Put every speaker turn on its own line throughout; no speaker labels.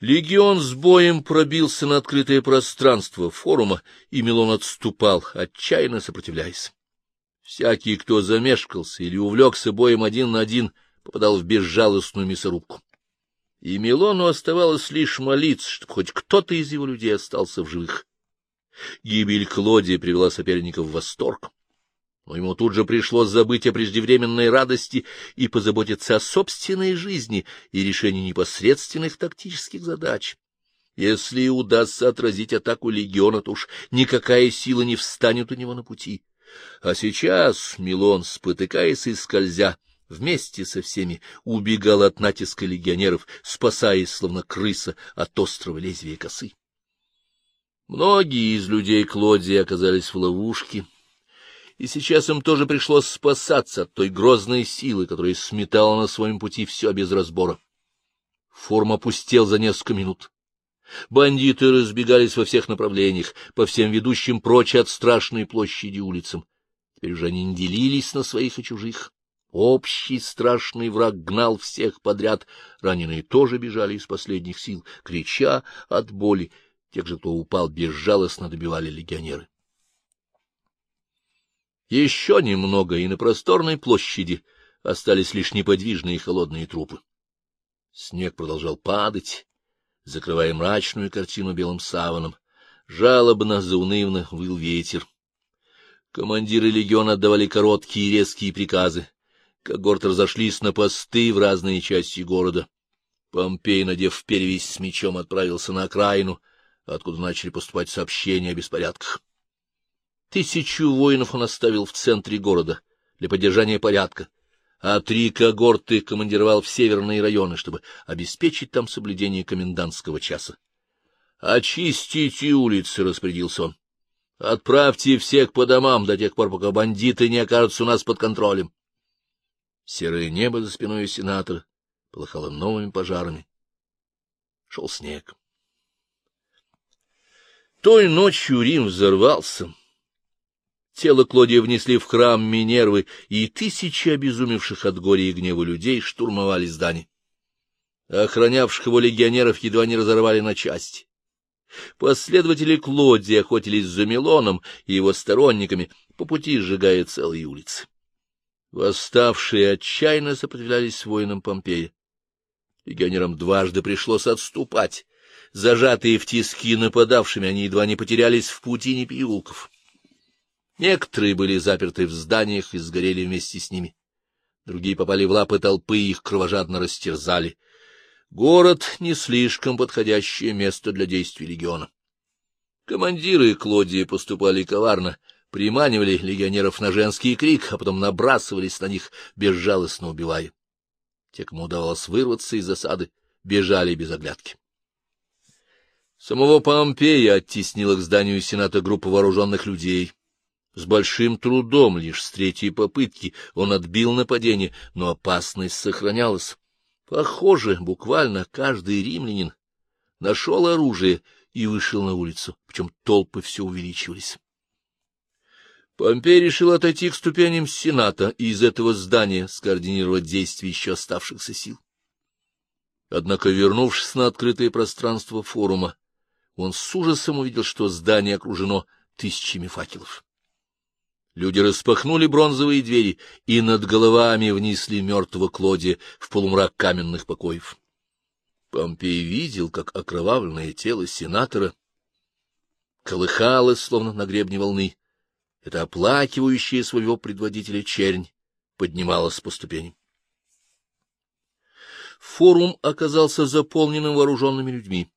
Легион с боем пробился на открытое пространство форума, и Милон отступал, отчаянно сопротивляясь. Всякий, кто замешкался или увлекся боем один на один, попадал в безжалостную мясорубку. И Милону оставалось лишь молиться, чтобы хоть кто-то из его людей остался в живых. Гибель Клодия привела соперников в восторг но ему тут же пришлось забыть о преждевременной радости и позаботиться о собственной жизни и решении непосредственных тактических задач. Если удастся отразить атаку легиона, то уж никакая сила не встанет у него на пути. А сейчас Милон, спотыкаясь и скользя, вместе со всеми убегал от натиска легионеров, спасаясь, словно крыса, от острого лезвия косы. Многие из людей Клодии оказались в ловушке, и сейчас им тоже пришлось спасаться от той грозной силы, которая сметала на своем пути все без разбора. Форм опустел за несколько минут. Бандиты разбегались во всех направлениях, по всем ведущим прочь от страшной площади улицам. Теперь уже они не делились на своих и чужих. Общий страшный враг гнал всех подряд, раненые тоже бежали из последних сил, крича от боли. Тех же, кто упал, безжалостно добивали легионеры. Еще немного, и на просторной площади остались лишь неподвижные холодные трупы. Снег продолжал падать, закрывая мрачную картину белым саваном. Жалобно, заунывно выл ветер. Командиры легиона отдавали короткие и резкие приказы. Когорты разошлись на посты в разные части города. Помпей, надев перевязь с мечом, отправился на окраину, откуда начали поступать сообщения о беспорядках. Тысячу воинов он оставил в центре города для поддержания порядка, а три когорты командировал в северные районы, чтобы обеспечить там соблюдение комендантского часа. — Очистите улицы, — распорядился он. — Отправьте всех по домам до тех пор, пока бандиты не окажутся у нас под контролем. Серое небо за спиной сенатора полыхало новыми пожарами. Шел снег. Той ночью Рим взорвался. Тело Клодия внесли в храм Минервы, и тысячи обезумевших от горя и гнева людей штурмовали здание. Охранявших его легионеров едва не разорвали на части. Последователи Клодия охотились за Милоном и его сторонниками, по пути сжигая целые улицы. Восставшие отчаянно сопротивлялись воинам Помпея. Легионерам дважды пришлось отступать. Зажатые в тиски нападавшими, они едва не потерялись в путине переулков. Некоторые были заперты в зданиях и сгорели вместе с ними. Другие попали в лапы толпы и их кровожадно растерзали. Город — не слишком подходящее место для действий легиона. Командиры Клодии поступали коварно, приманивали легионеров на женский крик, а потом набрасывались на них, безжалостно убивая. Те, кому удавалось вырваться из засады, бежали без оглядки. Самого Помпея оттеснила к зданию Сената группа вооруженных людей. С большим трудом, лишь с третьей попытки, он отбил нападение, но опасность сохранялась. Похоже, буквально каждый римлянин нашел оружие и вышел на улицу, причем толпы все увеличивались. Помпей решил отойти к ступеням Сената и из этого здания скоординировать действия еще оставшихся сил. Однако, вернувшись на открытое пространство форума, он с ужасом увидел, что здание окружено тысячами факелов. Люди распахнули бронзовые двери и над головами внесли мертвого Клодия в полумрак каменных покоев. Помпей видел, как окровавленное тело сенатора колыхалось, словно на гребне волны. Это оплакивающая своего предводителя чернь поднималась по ступеням. Форум оказался заполненным вооруженными людьми.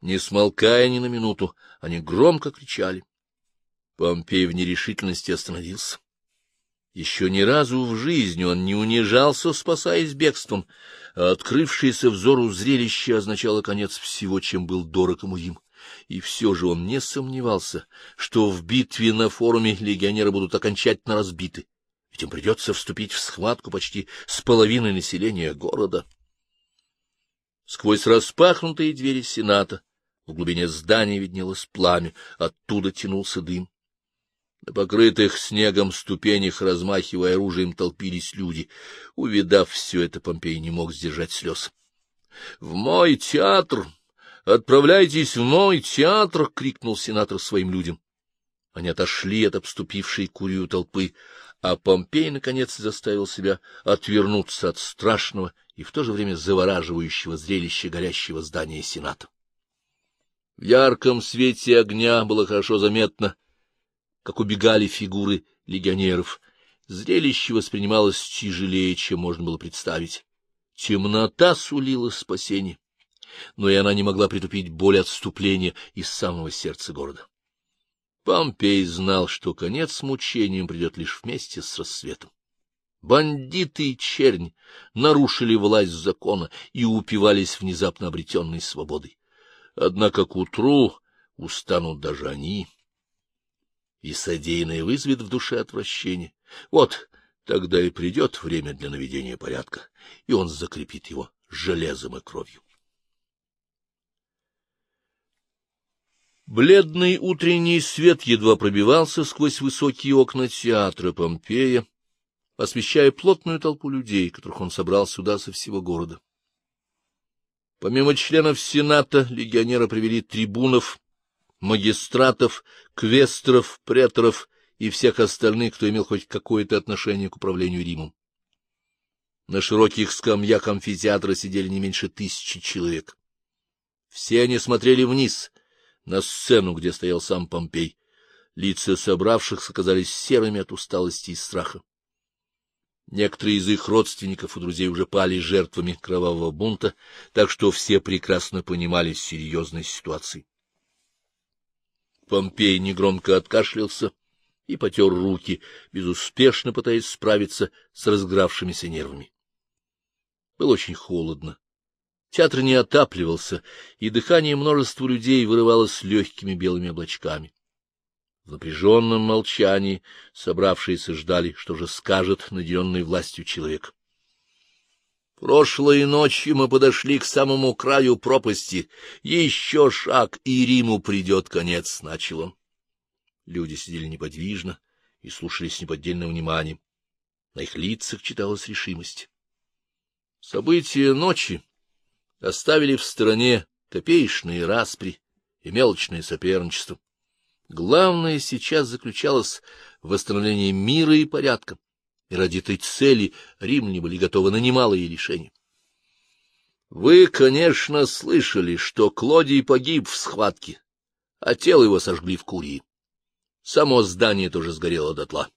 Не смолкая ни на минуту, они громко кричали. Помпей в нерешительности остановился. Еще ни разу в жизни он не унижался, спасаясь бегством, а открывшееся взору зрелище означало конец всего, чем был дорог ему Рим. И все же он не сомневался, что в битве на форуме легионеры будут окончательно разбиты, ведь им придется вступить в схватку почти с половиной населения города. Сквозь распахнутые двери Сената в глубине здания виднелось пламя, оттуда тянулся дым. На покрытых снегом ступенях, размахивая оружием, толпились люди. Увидав все это, Помпей не мог сдержать слез. — В мой театр! Отправляйтесь в мой театр! — крикнул сенатор своим людям. Они отошли от обступившей курию толпы, а Помпей, наконец, заставил себя отвернуться от страшного и в то же время завораживающего зрелища горящего здания Сената. В ярком свете огня было хорошо заметно, как убегали фигуры легионеров. Зрелище воспринималось тяжелее, чем можно было представить. Темнота сулила спасение, но и она не могла притупить боль отступления из самого сердца города. Помпей знал, что конец мучениям придет лишь вместе с рассветом. Бандиты и чернь нарушили власть закона и упивались внезапно обретенной свободой. Однако к утру устанут даже они, и содеянное вызовет в душе отвращение. Вот тогда и придет время для наведения порядка, и он закрепит его железом и кровью. Бледный утренний свет едва пробивался сквозь высокие окна театра Помпея, освещая плотную толпу людей, которых он собрал сюда со всего города. Помимо членов Сената, легионеры привели трибунов, магистратов, квестеров, преторов и всех остальных, кто имел хоть какое-то отношение к управлению Римом. На широких скамьях амфитеатра сидели не меньше тысячи человек. Все они смотрели вниз, на сцену, где стоял сам Помпей. Лица собравшихся казались серыми от усталости и страха. Некоторые из их родственников и друзей уже пали жертвами кровавого бунта, так что все прекрасно понимали серьезность ситуации. Помпей негромко откашлялся и потер руки, безуспешно пытаясь справиться с разгравшимися нервами. Было очень холодно. Театр не отапливался, и дыхание множества людей вырывалось легкими белыми облачками. В напряженном молчании собравшиеся ждали, что же скажет наделенный властью человек. Прошлой ночью мы подошли к самому краю пропасти. Еще шаг, и Риму придет конец, — начал он. Люди сидели неподвижно и слушали с неподдельным вниманием. На их лицах читалась решимость. События ночи оставили в стороне копеечные распри и мелочное соперничество. Главное сейчас заключалось в восстановлении мира и порядка, и ради этой цели римляне были готовы на немалые решения. Вы, конечно, слышали, что Клодий погиб в схватке, а тело его сожгли в Курии. Само здание тоже сгорело дотла.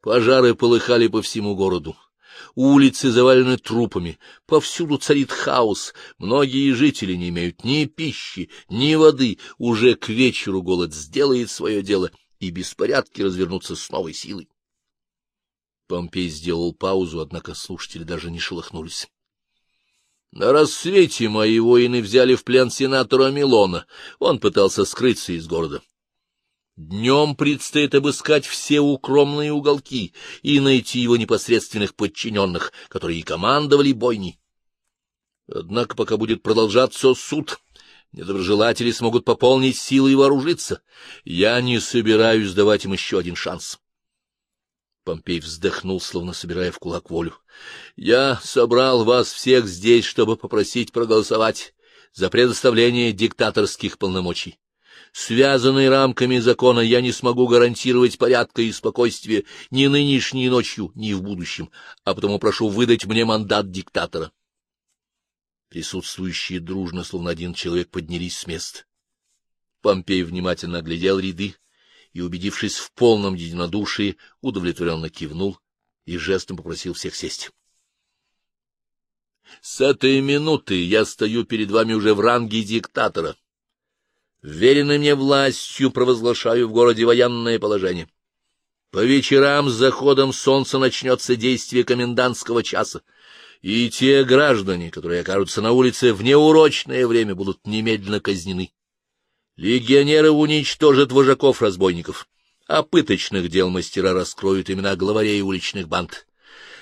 Пожары полыхали по всему городу. Улицы завалены трупами, повсюду царит хаос, многие жители не имеют ни пищи, ни воды, уже к вечеру голод сделает свое дело, и беспорядки развернутся с новой силой. Помпей сделал паузу, однако слушатели даже не шелохнулись. На рассвете мои воины взяли в плен сенатора Милона. Он пытался скрыться из города. Днем предстоит обыскать все укромные уголки и найти его непосредственных подчиненных, которые и командовали бойней. Однако пока будет продолжаться суд, недоброжелатели смогут пополнить силы и вооружиться. Я не собираюсь давать им еще один шанс. Помпей вздохнул, словно собирая в кулак волю. — Я собрал вас всех здесь, чтобы попросить проголосовать за предоставление диктаторских полномочий связанный рамками закона, я не смогу гарантировать порядка и спокойствия ни нынешней ночью, ни в будущем, а потому прошу выдать мне мандат диктатора. Присутствующие дружно, словно один человек, поднялись с места. Помпей внимательно оглядел ряды и, убедившись в полном единодушии, удовлетворенно кивнул и жестом попросил всех сесть. — С этой минуты я стою перед вами уже в ранге диктатора. Веренной мне властью провозглашаю в городе военное положение. По вечерам с заходом солнца начнется действие комендантского часа, и те граждане, которые окажутся на улице в неурочное время, будут немедленно казнены. Легионеры уничтожат вожаков-разбойников, а пыточных дел мастера раскроют имена главарей уличных банд.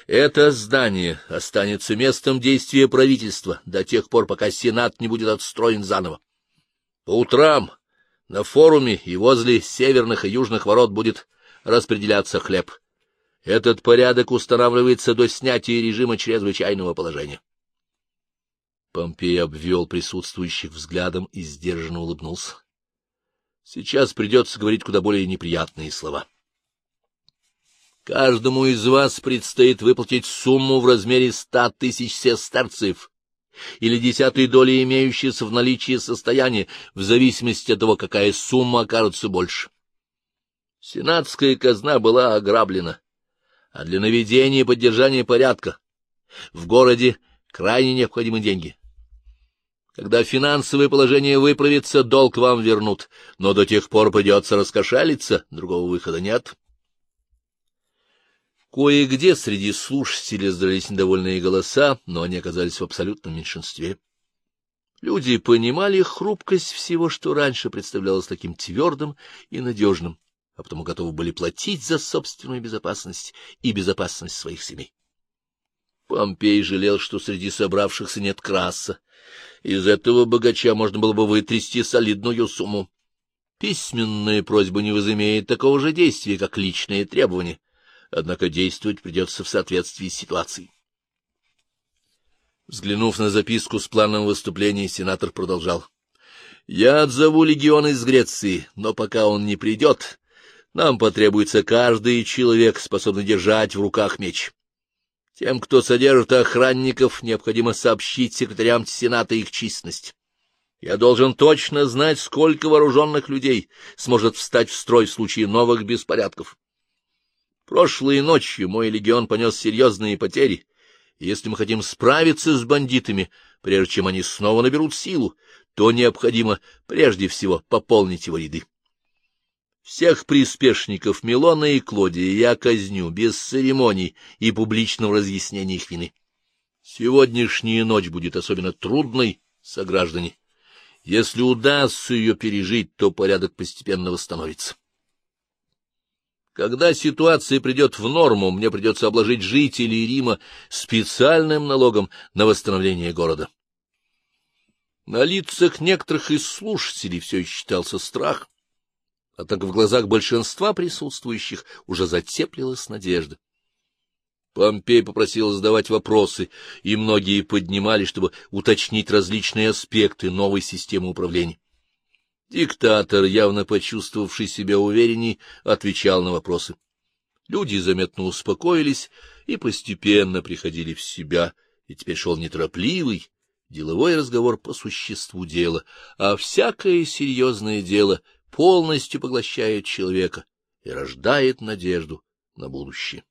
Это здание останется местом действия правительства до тех пор, пока Сенат не будет отстроен заново. По утрам на форуме и возле северных и южных ворот будет распределяться хлеб. Этот порядок устанавливается до снятия режима чрезвычайного положения. Помпей обвел присутствующих взглядом и сдержанно улыбнулся. Сейчас придется говорить куда более неприятные слова. Каждому из вас предстоит выплатить сумму в размере ста тысяч сестерцев или десятой доли имеющейся в наличии состояния, в зависимости от того, какая сумма окажется больше. Сенатская казна была ограблена, а для наведения и поддержания порядка в городе крайне необходимы деньги. Когда финансовое положение выправится, долг вам вернут, но до тех пор придется раскошелиться, другого выхода нет. Кое-где среди слушателей раздались недовольные голоса, но они оказались в абсолютном меньшинстве. Люди понимали хрупкость всего, что раньше представлялось таким твердым и надежным, а потому готовы были платить за собственную безопасность и безопасность своих семей. Помпей жалел, что среди собравшихся нет краса. Из этого богача можно было бы вытрясти солидную сумму. Письменная просьба не возымеет такого же действия, как личные требования однако действовать придется в соответствии с ситуацией. Взглянув на записку с планом выступления, сенатор продолжал. — Я отзову легион из Греции, но пока он не придет, нам потребуется каждый человек, способный держать в руках меч. Тем, кто содержит охранников, необходимо сообщить секретарям Сената их численность. Я должен точно знать, сколько вооруженных людей сможет встать в строй в случае новых беспорядков. Прошлой ночью мой легион понес серьезные потери, если мы хотим справиться с бандитами, прежде чем они снова наберут силу, то необходимо прежде всего пополнить его ряды. Всех приспешников Милона и Клодия я казню без церемоний и публичного разъяснения их вины. Сегодняшняя ночь будет особенно трудной, сограждане. Если удастся ее пережить, то порядок постепенно восстановится. Когда ситуация придет в норму, мне придется обложить жителей Рима специальным налогом на восстановление города. На лицах некоторых из слушателей все считался страх, а так в глазах большинства присутствующих уже затеплилась надежда. Помпей попросил задавать вопросы, и многие поднимали, чтобы уточнить различные аспекты новой системы управления. Диктатор, явно почувствовавший себя уверенней, отвечал на вопросы. Люди заметно успокоились и постепенно приходили в себя, и теперь шел неторопливый, деловой разговор по существу дела, а всякое серьезное дело полностью поглощает человека и рождает надежду на будущее.